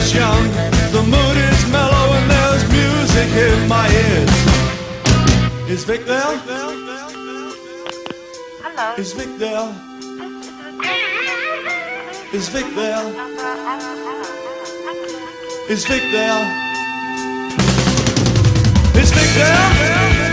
is young, the mood is mellow, and there's music in my ears. Is Vic there? Hello. Is Vic there? Is Vic there? Is Vic there? Is Vic there? Is Vic there?